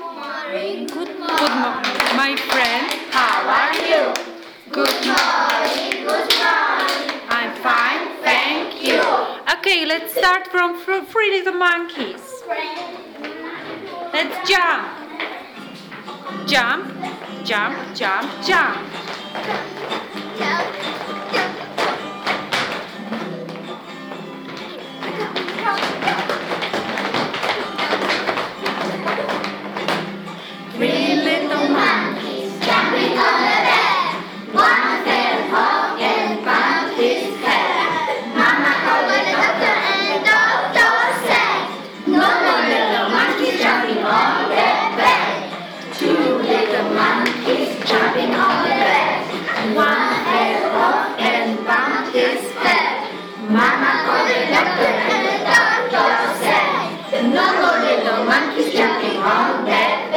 morning. Good morning. Good morning, my friend. How are you? Good morning. Good morning. I'm fine, thank you. Okay, let's start from fr- Three Little Monkeys. Let's jump. Jump, jump, jump, jump. Jumping on the bed. One fell off and bumped his head. Mama called the doctor and the doctor said, No more little monkeys jumping on bed.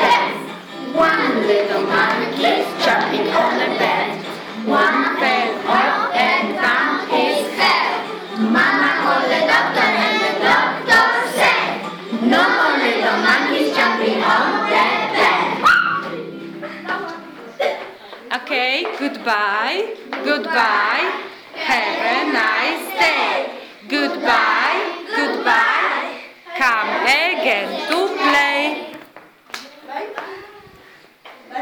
Okay, goodbye, goodbye, have a nice day. Goodbye, goodbye, come again.